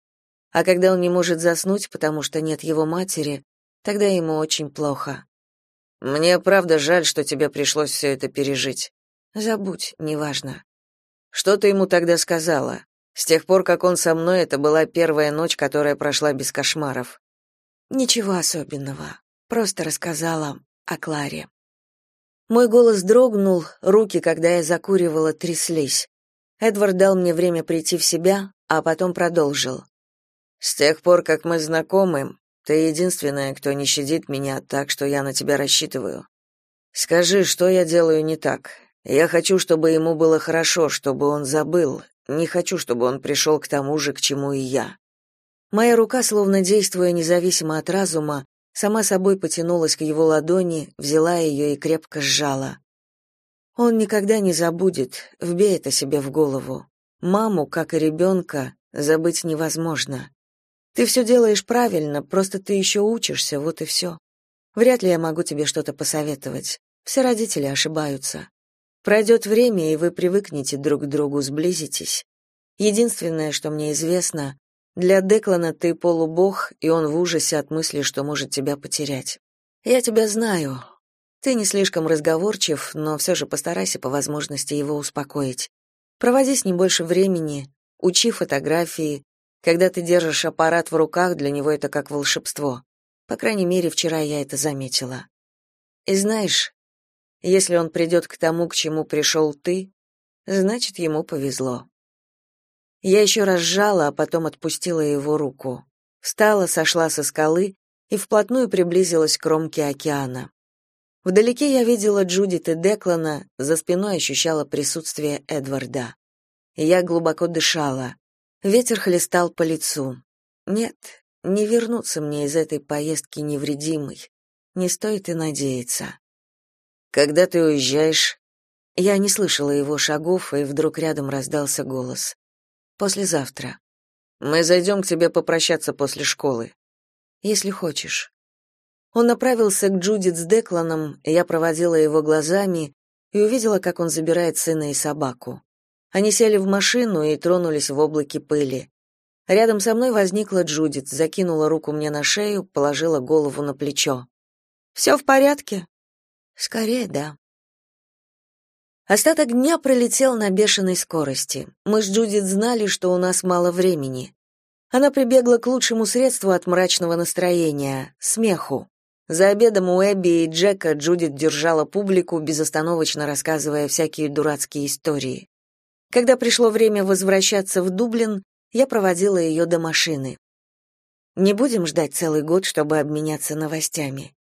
[SPEAKER 1] А когда он не может заснуть, потому что нет его матери, тогда ему очень плохо. Мне правда жаль, что тебе пришлось все это пережить. Забудь, неважно. Что ты ему тогда сказала? С тех пор, как он со мной, это была первая ночь, которая прошла без кошмаров. Ничего особенного. Просто рассказала о Кларе. Мой голос дрогнул, руки, когда я закуривала, тряслись. Эдвард дал мне время прийти в себя, а потом продолжил. С тех пор, как мы знакомы, ты единственная, кто не щадит меня, так что я на тебя рассчитываю. Скажи, что я делаю не так? Я хочу, чтобы ему было хорошо, чтобы он забыл, не хочу, чтобы он пришел к тому же, к чему и я. Моя рука, словно действуя независимо от разума, сама собой потянулась к его ладони, взяла ее и крепко сжала. Он никогда не забудет, вбей это себе в голову. Маму, как и ребенка, забыть невозможно. Ты все делаешь правильно, просто ты еще учишься, вот и все. Вряд ли я могу тебе что-то посоветовать. Все родители ошибаются. Пройдет время, и вы привыкнете друг к другу, сблизитесь. Единственное, что мне известно, для Деклана ты полубог, и он в ужасе от мысли, что может тебя потерять. Я тебя знаю. Ты не слишком разговорчив, но все же постарайся по возможности его успокоить. Проводи с ним больше времени, учи фотографии. Когда ты держишь аппарат в руках, для него это как волшебство. По крайней мере, вчера я это заметила. И знаешь, если он придет к тому, к чему пришел ты, значит, ему повезло. Я еще раз сжала, а потом отпустила его руку. Встала, сошла со скалы и вплотную приблизилась к кромке океана. Вдалеке я видела Джудит и Деклана, за спиной ощущала присутствие Эдварда. Я глубоко дышала. Ветер хлестал по лицу. Нет, не вернуться мне из этой поездки невредимой. Не стоит и надеяться. Когда ты уезжаешь? Я не слышала его шагов, и вдруг рядом раздался голос. Послезавтра.
[SPEAKER 3] Мы зайдем к тебе попрощаться после школы.
[SPEAKER 1] Если хочешь. Он направился к Джудит с Декланом, я проводила его глазами и увидела, как он забирает сына и собаку. Они сели в машину и тронулись в облаке пыли. Рядом со мной возникла Джудит, закинула руку мне на шею, положила голову на плечо. «Все в порядке?» «Скорее, да». Остаток дня пролетел на бешеной скорости. Мы с Джудит знали, что у нас мало времени. Она прибегла к лучшему средству от мрачного настроения — смеху. За обедом у Эбби и Джека Джудит держала публику, безостановочно рассказывая всякие дурацкие истории. Когда пришло время возвращаться в Дублин, я проводила ее до машины. Не будем ждать целый год, чтобы обменяться новостями.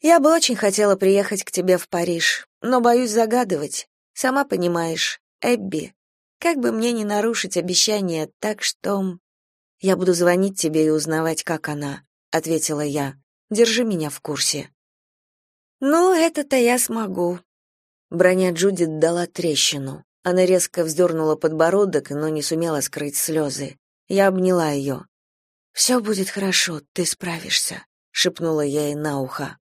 [SPEAKER 1] Я бы очень хотела приехать к тебе в Париж, но боюсь загадывать. Сама понимаешь, Эбби, как бы мне не нарушить обещание, так что я буду звонить тебе и узнавать, как она, ответила я. Держи меня в курсе. Ну, это-то я смогу. Броня Джудит дала трещину. Она резко вздернула подбородок, но не сумела скрыть слезы. Я обняла ее. «Все будет хорошо, ты справишься», — шепнула я ей на ухо.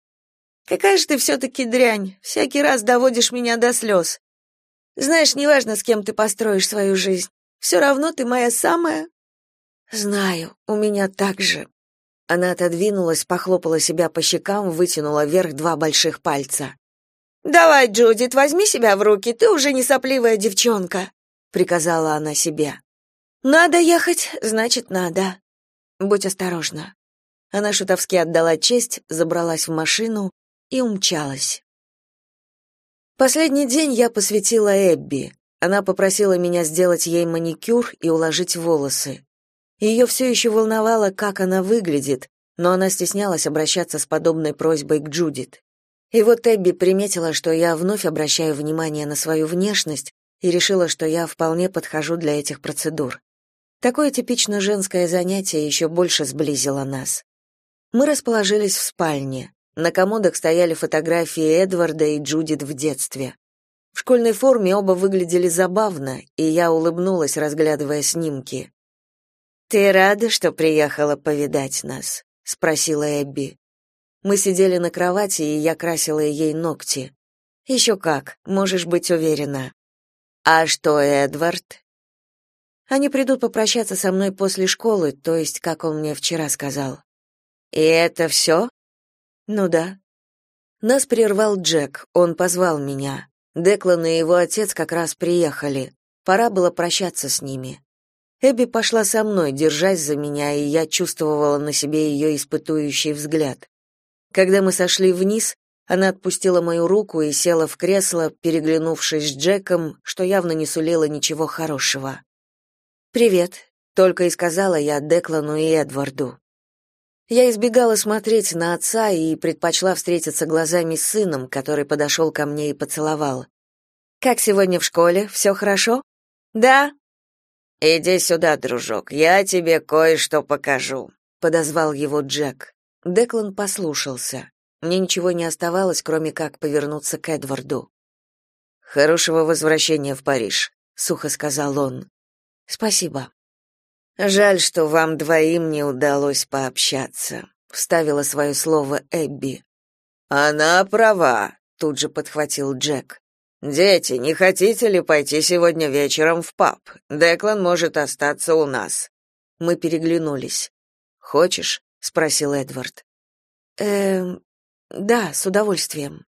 [SPEAKER 2] «Какая же ты все-таки дрянь! Всякий раз доводишь меня до слез. Знаешь, неважно, с кем ты построишь свою жизнь, все равно ты моя самая...»
[SPEAKER 1] «Знаю, у меня так же». Она отодвинулась, похлопала себя по щекам, вытянула вверх два больших пальца.
[SPEAKER 2] «Давай, Джудит, возьми себя в руки, ты уже не сопливая девчонка», — приказала она себе. «Надо ехать, значит, надо. Будь осторожна».
[SPEAKER 1] Она шутовски отдала честь, забралась в машину и умчалась. Последний день я посвятила Эбби. Она попросила меня сделать ей маникюр и уложить волосы. Ее все еще волновало, как она выглядит, но она стеснялась обращаться с подобной просьбой к Джудит. И вот Эбби приметила, что я вновь обращаю внимание на свою внешность и решила, что я вполне подхожу для этих процедур. Такое типично женское занятие еще больше сблизило нас. Мы расположились в спальне. На комодах стояли фотографии Эдварда и Джудит в детстве. В школьной форме оба выглядели забавно, и я улыбнулась, разглядывая снимки. «Ты рада, что приехала повидать нас?» — спросила Эбби. Мы сидели на кровати, и я красила ей ногти. «Еще как, можешь быть уверена. А что, Эдвард? Они придут попрощаться со мной после школы, то есть, как он мне вчера сказал. И это все?» Ну да. Нас прервал Джек, он позвал меня. Деклан и его отец как раз приехали. Пора было прощаться с ними. Эбби пошла со мной, держась за меня, и я чувствовала на себе ее испытующий взгляд. Когда мы сошли вниз, она отпустила мою руку и села в кресло, переглянувшись с Джеком, что явно не сулило ничего хорошего. «Привет», — только и сказала я Деклану и Эдварду. Я избегала смотреть на отца и предпочла встретиться глазами с сыном, который подошел ко мне и поцеловал. «Как сегодня в школе? Все хорошо?»
[SPEAKER 2] «Да».
[SPEAKER 3] «Иди сюда, дружок, я тебе кое-что покажу», — подозвал его Джек.
[SPEAKER 1] Деклан послушался. Мне ничего не оставалось, кроме как повернуться к Эдварду.
[SPEAKER 3] Хорошего возвращения в Париж,
[SPEAKER 1] сухо сказал он. Спасибо.
[SPEAKER 3] Жаль, что вам двоим не удалось пообщаться, вставила свое слово Эбби. Она права, тут же подхватил Джек. Дети, не хотите ли пойти сегодня вечером в паб? Деклан может остаться у нас.
[SPEAKER 1] Мы переглянулись. Хочешь? спросил Эдвард. Эм, да, с удовольствием.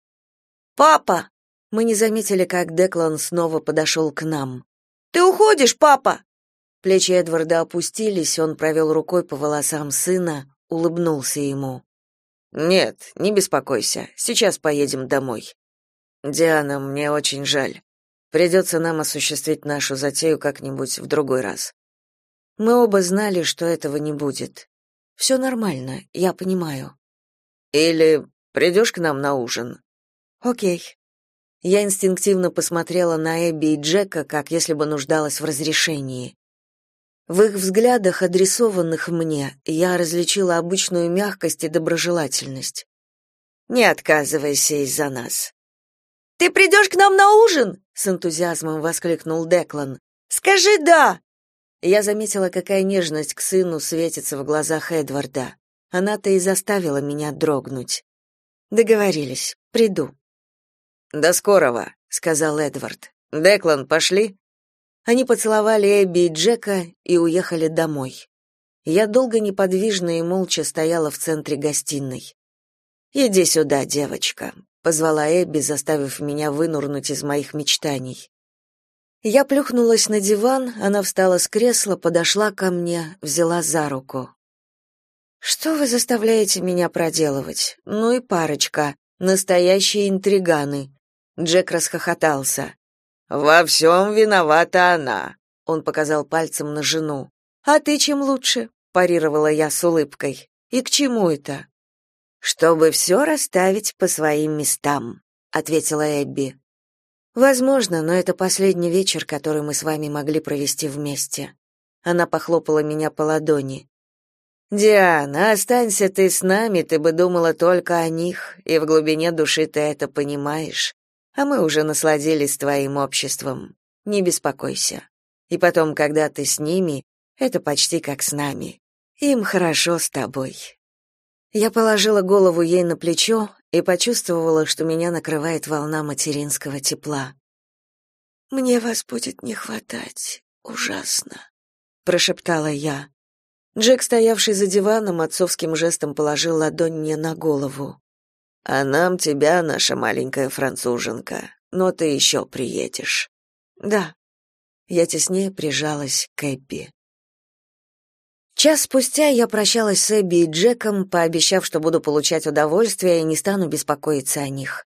[SPEAKER 2] Папа,
[SPEAKER 1] мы не заметили, как Деклан снова подошел к нам.
[SPEAKER 2] Ты уходишь, папа?
[SPEAKER 1] Плечи Эдварда опустились, он провел рукой по волосам сына, улыбнулся ему.
[SPEAKER 3] Нет, не беспокойся. Сейчас поедем домой. Диана, мне очень жаль. Придется нам осуществить нашу затею как-нибудь в другой раз.
[SPEAKER 1] Мы оба знали, что этого не будет. Все нормально, я понимаю.
[SPEAKER 3] Или придешь к нам на ужин?
[SPEAKER 1] О'кей. Я инстинктивно посмотрела на Эбби и Джека, как если бы нуждалась в разрешении. В их взглядах, адресованных мне, я различила обычную мягкость и доброжелательность.
[SPEAKER 3] Не отказывайся из-за нас.
[SPEAKER 2] Ты придешь к нам на ужин?
[SPEAKER 1] с энтузиазмом воскликнул Деклан.
[SPEAKER 2] Скажи да.
[SPEAKER 1] Я заметила, какая нежность к сыну светится в глазах Эдварда. Она-то и заставила меня дрогнуть. Договорились. Приду.
[SPEAKER 3] До скорого, сказал Эдвард. Деклан, пошли.
[SPEAKER 1] Они поцеловали Эбби и Джека и уехали домой. Я долго неподвижно и молча стояла в центре гостиной. «Иди сюда, девочка», — позвала Эбби, заставив меня вынурнуть из моих мечтаний. Я плюхнулась на диван, она встала с кресла, подошла ко мне, взяла за руку. «Что вы заставляете меня проделывать? Ну и парочка, настоящие интриганы». Джек расхохотался.
[SPEAKER 3] «Во всем виновата она», — он показал пальцем на жену.
[SPEAKER 1] «А ты чем лучше?» — парировала я с улыбкой. «И к чему это?»
[SPEAKER 2] «Чтобы все расставить по своим местам», — ответила Эбби.
[SPEAKER 1] Возможно, но это последний вечер, который мы с вами могли провести вместе. Она похлопала меня по ладони.
[SPEAKER 2] Диана, останься ты с нами, ты бы думала только о них, и в глубине души ты это понимаешь. А мы уже насладились твоим обществом. Не беспокойся. И потом, когда ты с ними, это почти как с нами. Им хорошо с тобой.
[SPEAKER 1] Я положила голову ей на плечо и почувствовала, что меня накрывает волна материнского тепла.
[SPEAKER 2] Мне вас будет не хватать, ужасно,
[SPEAKER 1] прошептала я. Джек, стоявший за диваном, отцовским жестом положил ладонь мне на голову.
[SPEAKER 3] А нам тебя, наша маленькая француженка, но ты еще приедешь.
[SPEAKER 1] Да. Я теснее прижалась к Эбби. Час спустя я прощалась с Эбби и Джеком, пообещав, что буду получать удовольствие и не стану беспокоиться о них.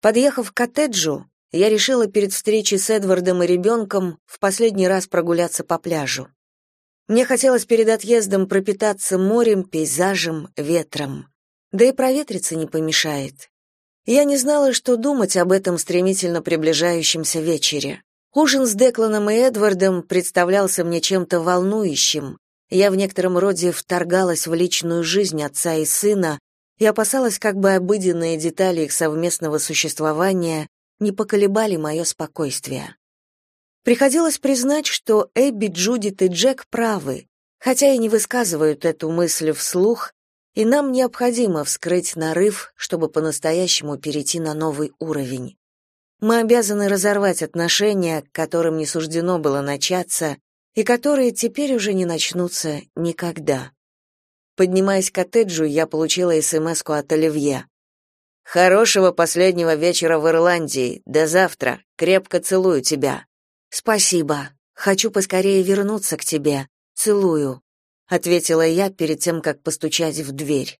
[SPEAKER 1] Подъехав к коттеджу, я решила перед встречей с Эдвардом и ребенком в последний раз прогуляться по пляжу. Мне хотелось перед отъездом пропитаться морем, пейзажем, ветром. Да и проветриться не помешает. Я не знала, что думать об этом стремительно приближающемся вечере. Ужин с Декланом и Эдвардом представлялся мне чем-то волнующим, я в некотором роде вторгалась в личную жизнь отца и сына и опасалась, как бы обыденные детали их совместного существования не поколебали мое спокойствие. Приходилось признать, что Эбби, Джудит и Джек правы, хотя и не высказывают эту мысль вслух, и нам необходимо вскрыть нарыв, чтобы по-настоящему перейти на новый уровень. Мы обязаны разорвать отношения, которым не суждено было начаться, и которые теперь уже не начнутся никогда. Поднимаясь к коттеджу, я получила СМС-ку от Оливье. «Хорошего последнего вечера в Ирландии. До завтра. Крепко целую тебя». «Спасибо. Хочу поскорее вернуться к тебе. Целую», — ответила я перед тем, как постучать в дверь.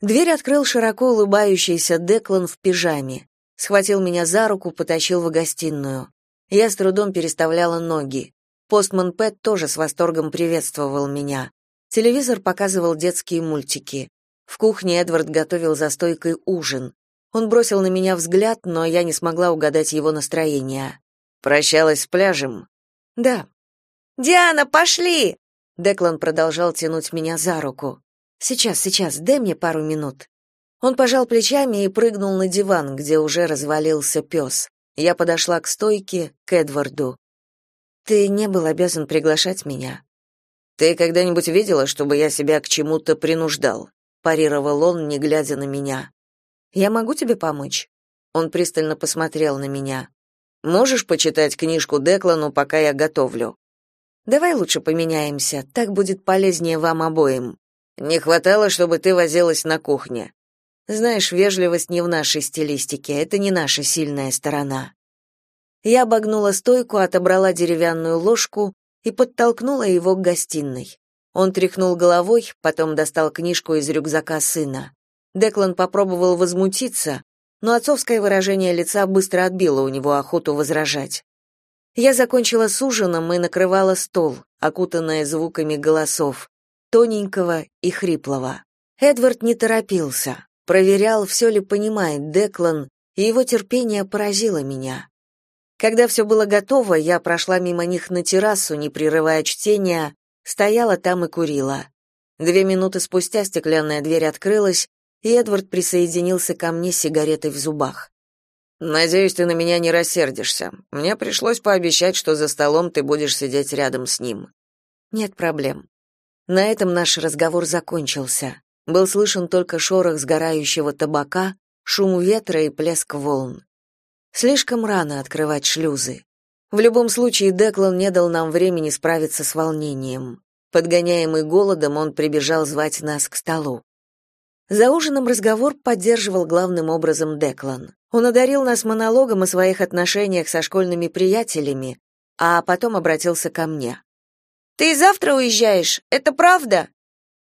[SPEAKER 1] Дверь открыл широко улыбающийся Деклан в пижаме. Схватил меня за руку, потащил в гостиную. Я с трудом переставляла ноги. Постман Пэт тоже с восторгом приветствовал меня. Телевизор показывал детские мультики. В кухне Эдвард готовил за стойкой ужин. Он бросил на меня взгляд, но я не смогла угадать его настроение.
[SPEAKER 3] Прощалась с пляжем?
[SPEAKER 1] Да.
[SPEAKER 2] Диана, пошли.
[SPEAKER 1] Деклан продолжал тянуть меня за руку. Сейчас, сейчас, дай мне пару минут. Он пожал плечами и прыгнул на диван, где уже развалился пес. Я подошла к стойке, к Эдварду. Ты не был обязан приглашать меня.
[SPEAKER 3] Ты когда-нибудь видела, чтобы я себя к чему-то принуждал? парировал он, не глядя на меня.
[SPEAKER 1] Я могу тебе помочь? Он пристально посмотрел на меня.
[SPEAKER 3] Можешь почитать книжку Деклану, пока я готовлю?
[SPEAKER 1] Давай лучше поменяемся, так будет полезнее вам обоим.
[SPEAKER 3] Не хватало, чтобы ты возилась на кухне.
[SPEAKER 1] Знаешь, вежливость не в нашей стилистике, это не наша сильная сторона. Я обогнула стойку, отобрала деревянную ложку и подтолкнула его к гостиной. Он тряхнул головой, потом достал книжку из рюкзака сына. Деклан попробовал возмутиться, но отцовское выражение лица быстро отбило у него охоту возражать. Я закончила с ужином и накрывала стол, окутанная звуками голосов, тоненького и хриплого. Эдвард не торопился, проверял, все ли понимает Деклан, и его терпение поразило меня. Когда все было готово, я прошла мимо них на террасу, не прерывая чтения, стояла там и курила. Две минуты спустя стеклянная дверь открылась, и Эдвард присоединился ко мне с сигаретой в зубах.
[SPEAKER 3] Надеюсь, ты на меня не рассердишься. Мне пришлось пообещать, что за столом ты будешь сидеть рядом с ним.
[SPEAKER 1] Нет проблем. На этом наш разговор закончился. Был слышен только шорох сгорающего табака, шум ветра и плеск волн. Слишком рано открывать шлюзы. В любом случае Деклан не дал нам времени справиться с волнением. Подгоняемый голодом, он прибежал звать нас к столу. За ужином разговор поддерживал главным образом Деклан. Он одарил нас монологом о своих отношениях со школьными приятелями, а потом обратился ко мне. «Ты завтра уезжаешь? Это правда?»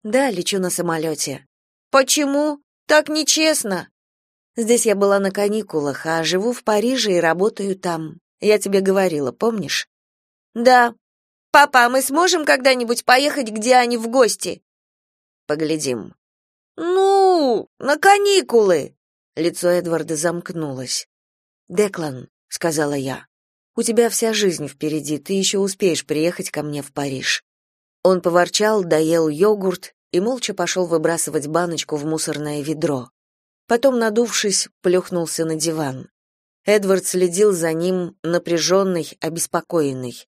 [SPEAKER 1] «Да, лечу на самолете». «Почему? Так нечестно». «Здесь я была на каникулах, а живу в Париже и работаю там. Я тебе говорила, помнишь?» «Да. Папа, а мы сможем когда-нибудь поехать к Диане в гости?»
[SPEAKER 3] «Поглядим».
[SPEAKER 1] «Ну, на каникулы!» Лицо Эдварда замкнулось. «Деклан», — сказала я, — «у тебя вся жизнь впереди, ты еще успеешь приехать ко мне в Париж». Он поворчал, доел йогурт и молча пошел выбрасывать баночку в мусорное ведро. Потом, надувшись, плюхнулся на диван. Эдвард следил за ним, напряженный, обеспокоенный.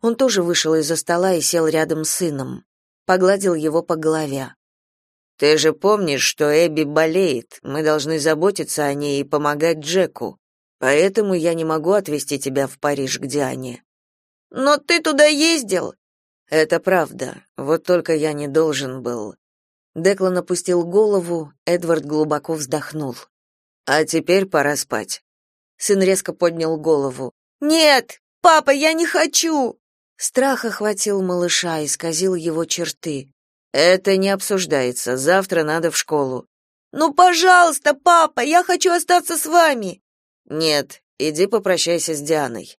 [SPEAKER 1] Он тоже вышел из-за стола и сел рядом с сыном. Погладил его по голове.
[SPEAKER 3] Ты же помнишь, что Эбби болеет. Мы должны заботиться о ней и помогать Джеку. Поэтому я не могу отвезти тебя в Париж к Диане.
[SPEAKER 1] Но ты туда ездил.
[SPEAKER 3] Это правда. Вот только я не должен был.
[SPEAKER 1] Деклан опустил голову, Эдвард глубоко вздохнул.
[SPEAKER 3] А теперь пора спать.
[SPEAKER 1] Сын резко поднял голову. Нет, папа, я не хочу. Страх охватил малыша, исказил его черты.
[SPEAKER 3] Это не обсуждается. Завтра надо в школу.
[SPEAKER 1] Ну, пожалуйста, папа, я хочу остаться с вами.
[SPEAKER 3] Нет, иди попрощайся с Дианой.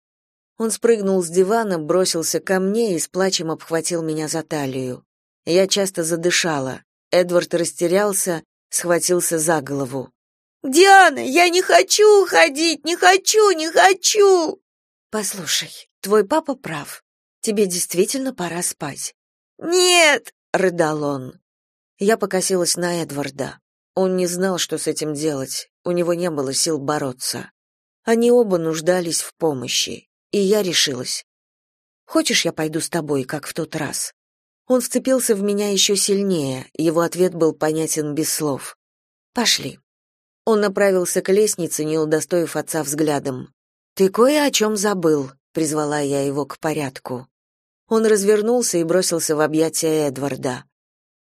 [SPEAKER 1] Он спрыгнул с дивана, бросился ко мне и с плачем обхватил меня за талию. Я часто задышала. Эдвард растерялся, схватился за голову. Диана, я не хочу уходить, не хочу, не хочу. Послушай, твой папа прав. Тебе действительно пора спать. Нет, рыдал он. Я покосилась на Эдварда. Он не знал, что с этим делать. У него не было сил бороться. Они оба нуждались в помощи, и я решилась. Хочешь, я пойду с тобой, как в тот раз? Он вцепился в меня еще сильнее. Его ответ был понятен без слов. Пошли. Он направился к лестнице, не удостоив отца взглядом. Ты кое о чем забыл, призвала я его к порядку. Он развернулся и бросился в объятия Эдварда.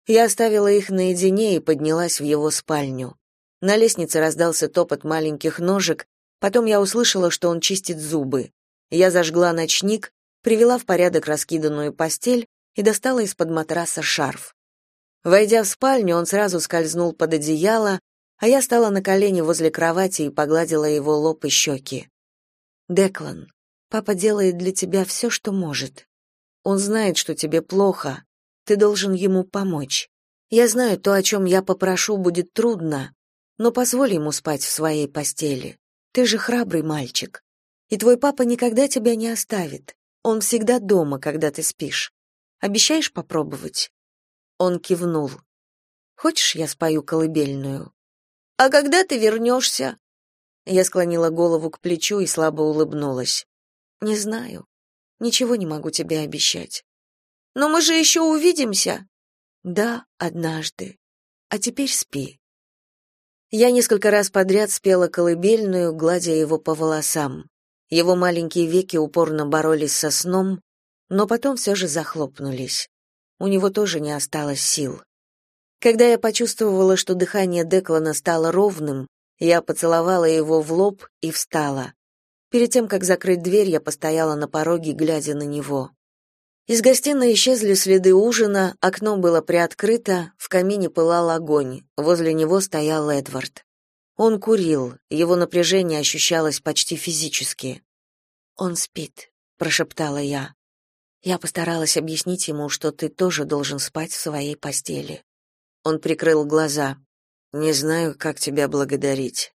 [SPEAKER 1] Я оставила их наедине и поднялась в его спальню. На лестнице раздался топот маленьких ножек, потом я услышала, что он чистит зубы. Я зажгла ночник, привела в порядок раскиданную постель и достала из-под матраса шарф. Войдя в спальню, он сразу скользнул под одеяло, а я стала на колени возле кровати и погладила его лоб и щеки. «Деклан, папа делает для тебя все, что может. Он знает, что тебе плохо. Ты должен ему помочь. Я знаю, то, о чем я попрошу, будет трудно, но позволь ему спать в своей постели. Ты же храбрый мальчик. И твой папа никогда тебя не оставит. Он всегда дома, когда ты спишь. Обещаешь попробовать?» Он кивнул. «Хочешь, я спою колыбельную?» «А когда ты вернешься?» Я склонила голову к плечу и слабо улыбнулась. «Не знаю. Ничего не могу тебе обещать. Но мы же еще увидимся. Да, однажды. А теперь спи. Я несколько раз подряд спела колыбельную, гладя его по волосам. Его маленькие веки упорно боролись со сном, но потом все же захлопнулись. У него тоже не осталось сил. Когда я почувствовала, что дыхание Деклана стало ровным, я поцеловала его в лоб и встала. Перед тем, как закрыть дверь, я постояла на пороге, глядя на него. Из гостиной исчезли следы ужина, окно было приоткрыто, в камине пылал огонь, возле него стоял Эдвард. Он курил, его напряжение ощущалось почти физически. «Он спит», — прошептала я. Я постаралась объяснить ему, что ты тоже должен спать в своей постели. Он прикрыл глаза. «Не знаю, как тебя благодарить».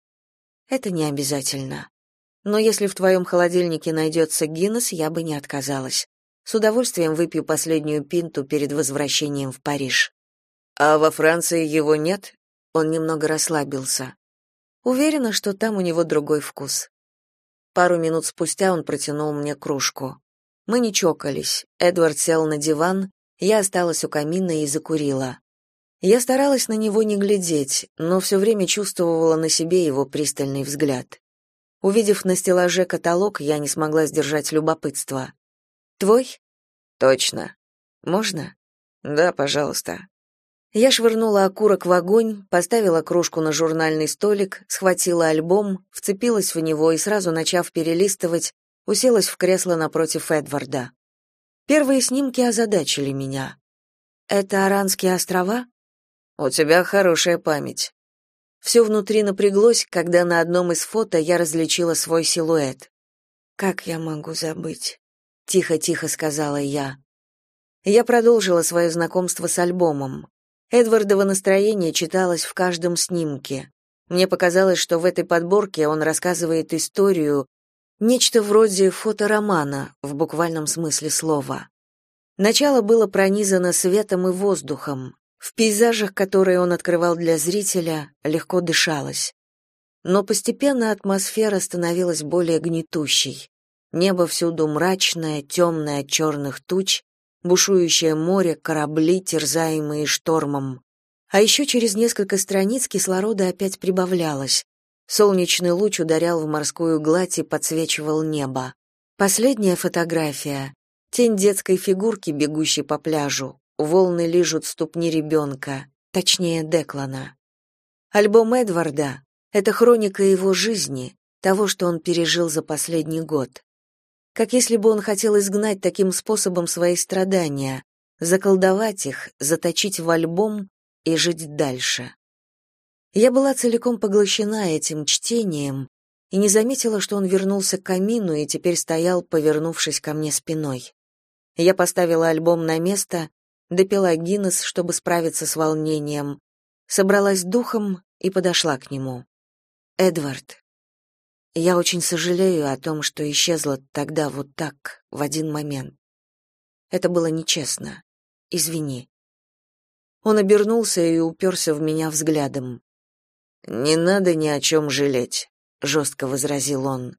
[SPEAKER 1] «Это не обязательно. Но если в твоем холодильнике найдется Гиннес, я бы не отказалась. С удовольствием выпью последнюю пинту перед возвращением в Париж.
[SPEAKER 3] А во Франции его нет?
[SPEAKER 1] Он немного расслабился. Уверена, что там у него другой вкус. Пару минут спустя он протянул мне кружку. Мы не чокались. Эдвард сел на диван, я осталась у камина и закурила. Я старалась на него не глядеть, но все время чувствовала на себе его пристальный взгляд. Увидев на стеллаже каталог, я не смогла сдержать любопытство. «Твой?»
[SPEAKER 3] «Точно.
[SPEAKER 1] Можно?»
[SPEAKER 3] «Да, пожалуйста».
[SPEAKER 1] Я швырнула окурок в огонь, поставила кружку на журнальный столик, схватила альбом, вцепилась в него и сразу начав перелистывать, уселась в кресло напротив Эдварда. Первые снимки озадачили меня. Это Аранские острова?
[SPEAKER 3] У тебя хорошая память.
[SPEAKER 1] Все внутри напряглось, когда на одном из фото я различила свой силуэт. Как я могу забыть? тихо-тихо сказала я. Я продолжила свое знакомство с альбомом. Эдвардово настроение читалось в каждом снимке. Мне показалось, что в этой подборке он рассказывает историю, нечто вроде фоторомана в буквальном смысле слова. Начало было пронизано светом и воздухом. В пейзажах, которые он открывал для зрителя, легко дышалось. Но постепенно атмосфера становилась более гнетущей. Небо всюду мрачное, темное от черных туч, бушующее море, корабли, терзаемые штормом. А еще через несколько страниц кислорода опять прибавлялось. Солнечный луч ударял в морскую гладь и подсвечивал небо. Последняя фотография — тень детской фигурки, бегущей по пляжу. Волны лижут ступни ребенка, точнее Деклана. Альбом Эдварда — это хроника его жизни, того, что он пережил за последний год как если бы он хотел изгнать таким способом свои страдания, заколдовать их, заточить в альбом и жить дальше. Я была целиком поглощена этим чтением и не заметила, что он вернулся к камину и теперь стоял, повернувшись ко мне спиной. Я поставила альбом на место, допила Гиннес, чтобы справиться с волнением, собралась духом и подошла к нему. «Эдвард, я очень сожалею о том, что исчезла тогда вот так, в один момент. Это было нечестно. Извини. Он обернулся и уперся в меня взглядом.
[SPEAKER 3] Не надо ни о чем жалеть, жестко возразил он.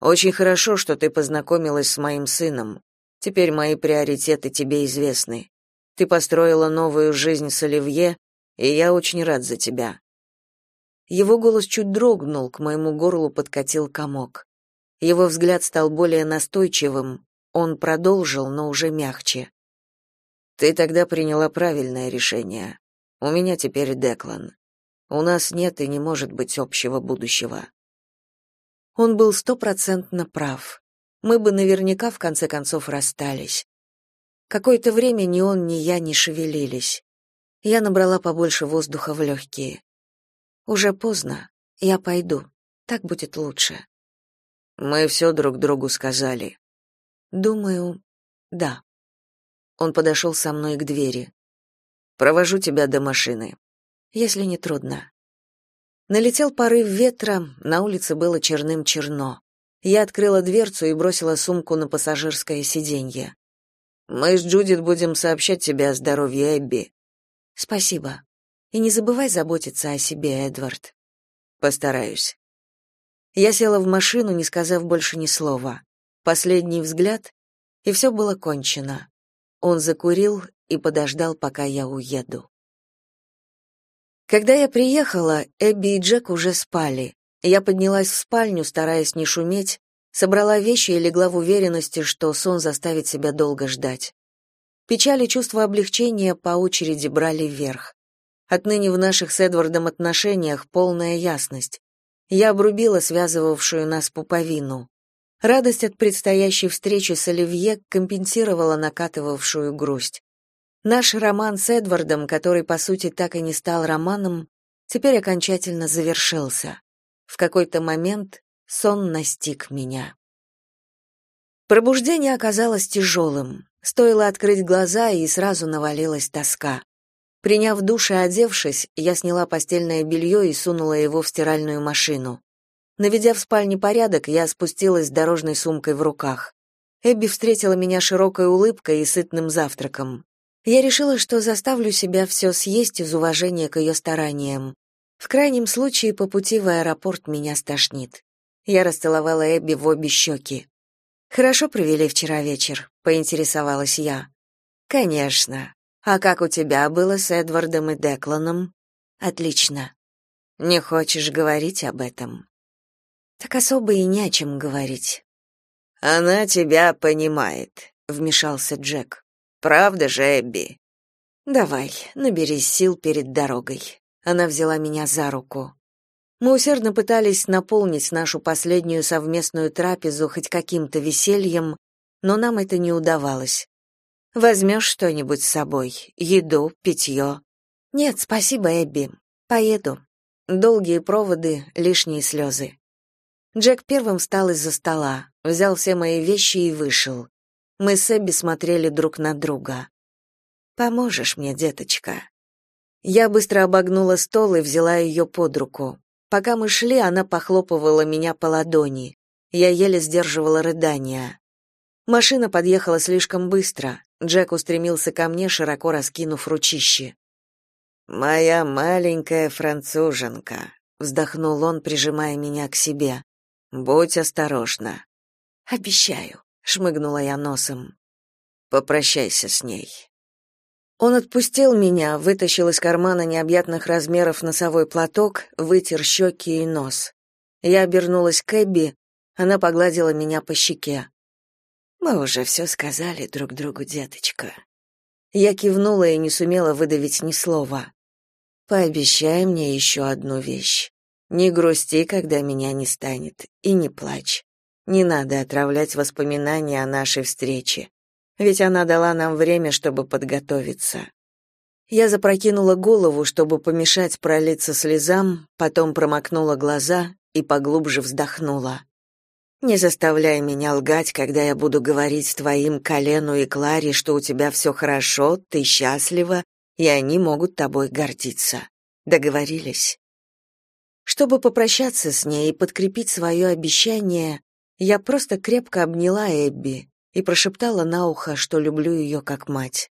[SPEAKER 3] Очень хорошо, что ты познакомилась с моим сыном. Теперь мои приоритеты тебе известны. Ты построила новую жизнь с Оливье, и я очень рад за тебя.
[SPEAKER 1] Его голос чуть дрогнул, к моему горлу подкатил комок. Его взгляд стал более настойчивым. Он продолжил, но уже мягче.
[SPEAKER 3] Ты тогда приняла правильное решение. У меня теперь Деклан. У нас нет и не может быть общего будущего.
[SPEAKER 1] Он был стопроцентно прав. Мы бы наверняка в конце концов расстались. Какое-то время ни он, ни я не шевелились. Я набрала побольше воздуха в легкие. Уже поздно. Я пойду. Так будет лучше.
[SPEAKER 3] Мы все друг другу сказали.
[SPEAKER 1] Думаю, да. Он подошел со мной к двери.
[SPEAKER 3] Провожу тебя до машины.
[SPEAKER 1] Если не трудно. Налетел порыв ветра, на улице было черным-черно. Я открыла дверцу и бросила сумку на пассажирское сиденье.
[SPEAKER 3] Мы с Джудит будем сообщать тебе о здоровье Эбби.
[SPEAKER 1] Спасибо. И не забывай заботиться о себе, Эдвард.
[SPEAKER 3] Постараюсь.
[SPEAKER 1] Я села в машину, не сказав больше ни слова. Последний взгляд, и все было кончено. Он закурил и подождал, пока я уеду. Когда я приехала, Эбби и Джек уже спали. Я поднялась в спальню, стараясь не шуметь, собрала вещи и легла в уверенности, что сон заставит себя долго ждать. Печаль и чувство облегчения по очереди брали вверх. Отныне в наших с Эдвардом отношениях полная ясность. Я обрубила связывавшую нас пуповину. Радость от предстоящей встречи с Оливье компенсировала накатывавшую грусть. Наш роман с Эдвардом, который по сути так и не стал романом, теперь окончательно завершился. В какой-то момент сон настиг меня. Пробуждение оказалось тяжелым. Стоило открыть глаза, и сразу навалилась тоска. Приняв душ и одевшись, я сняла постельное белье и сунула его в стиральную машину. Наведя в спальне порядок, я спустилась с дорожной сумкой в руках. Эбби встретила меня широкой улыбкой и сытным завтраком. Я решила, что заставлю себя все съесть из уважения к ее стараниям. В крайнем случае, по пути в аэропорт меня стошнит. Я расцеловала Эбби в обе щеки. «Хорошо провели вчера вечер», — поинтересовалась я. «Конечно. А как у тебя было с Эдвардом и Декланом?» «Отлично. Не хочешь говорить об этом?» «Так особо и не о чем говорить».
[SPEAKER 3] «Она тебя понимает», — вмешался Джек. «Правда же, Эбби?»
[SPEAKER 1] «Давай, наберись сил перед дорогой». Она взяла меня за руку. Мы усердно пытались наполнить нашу последнюю совместную трапезу хоть каким-то весельем, но нам это не удавалось. Возьмешь что-нибудь с собой? Еду, питье?» «Нет, спасибо, Эбби. Поеду». Долгие проводы, лишние слезы. Джек первым встал из-за стола, взял все мои вещи и вышел. Мы с Эбби смотрели друг на друга. «Поможешь мне, деточка?» Я быстро обогнула стол и взяла ее под руку. Пока мы шли, она похлопывала меня по ладони. Я еле сдерживала рыдания. Машина подъехала слишком быстро. Джек устремился ко мне, широко раскинув ручище.
[SPEAKER 3] «Моя маленькая француженка», — вздохнул он, прижимая меня к себе. «Будь осторожна».
[SPEAKER 1] «Обещаю», — шмыгнула я носом.
[SPEAKER 3] «Попрощайся с ней».
[SPEAKER 1] Он отпустил меня, вытащил из кармана необъятных размеров носовой платок, вытер щеки и нос. Я обернулась к Эбби, она погладила меня по щеке. «Мы уже все сказали друг другу, деточка». Я кивнула и не сумела выдавить ни слова. «Пообещай мне еще одну вещь. Не грусти, когда меня не станет, и не плачь. Не надо отравлять воспоминания о нашей встрече ведь она дала нам время, чтобы подготовиться. Я запрокинула голову, чтобы помешать пролиться слезам, потом промокнула глаза и поглубже вздохнула. Не заставляй меня лгать, когда я буду говорить твоим Колену и Кларе, что у тебя все хорошо, ты счастлива, и они могут тобой гордиться. Договорились? Чтобы попрощаться с ней и подкрепить свое обещание, я просто крепко обняла Эбби, и прошептала на ухо, что люблю ее как мать.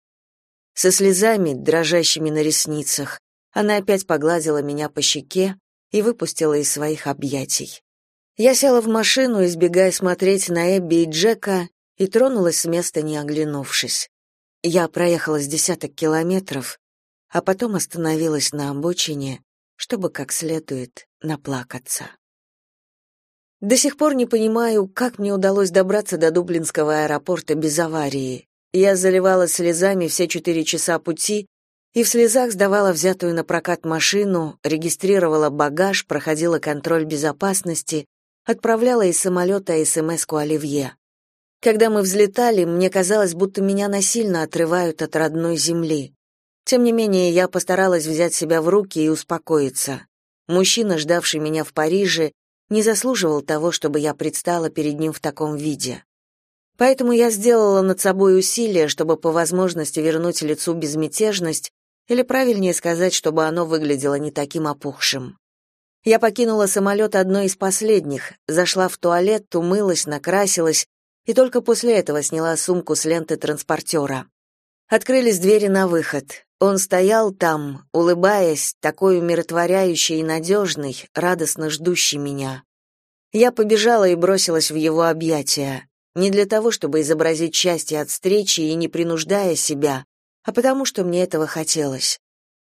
[SPEAKER 1] Со слезами, дрожащими на ресницах, она опять погладила меня по щеке и выпустила из своих объятий. Я села в машину, избегая смотреть на Эбби и Джека, и тронулась с места, не оглянувшись. Я проехала с десяток километров, а потом остановилась на обочине, чтобы как следует наплакаться. До сих пор не понимаю, как мне удалось добраться до Дублинского аэропорта без аварии. Я заливалась слезами все четыре часа пути и в слезах сдавала взятую на прокат машину, регистрировала багаж, проходила контроль безопасности, отправляла из самолета СМС-ку Оливье. Когда мы взлетали, мне казалось, будто меня насильно отрывают от родной земли. Тем не менее, я постаралась взять себя в руки и успокоиться. Мужчина, ждавший меня в Париже, не заслуживал того, чтобы я предстала перед ним в таком виде. Поэтому я сделала над собой усилие, чтобы по возможности вернуть лицу безмятежность, или правильнее сказать, чтобы оно выглядело не таким опухшим. Я покинула самолет одной из последних, зашла в туалет, умылась, накрасилась и только после этого сняла сумку с ленты транспортера. Открылись двери на выход. Он стоял там, улыбаясь, такой умиротворяющий и надежный, радостно ждущий меня. Я побежала и бросилась в его объятия, не для того, чтобы изобразить счастье от встречи и не принуждая себя, а потому что мне этого хотелось.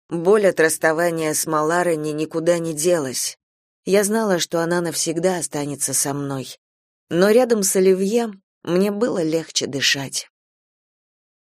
[SPEAKER 1] Боль от расставания с Маларани никуда не делась. Я знала, что она навсегда останется со мной. Но рядом с Оливье мне было легче дышать.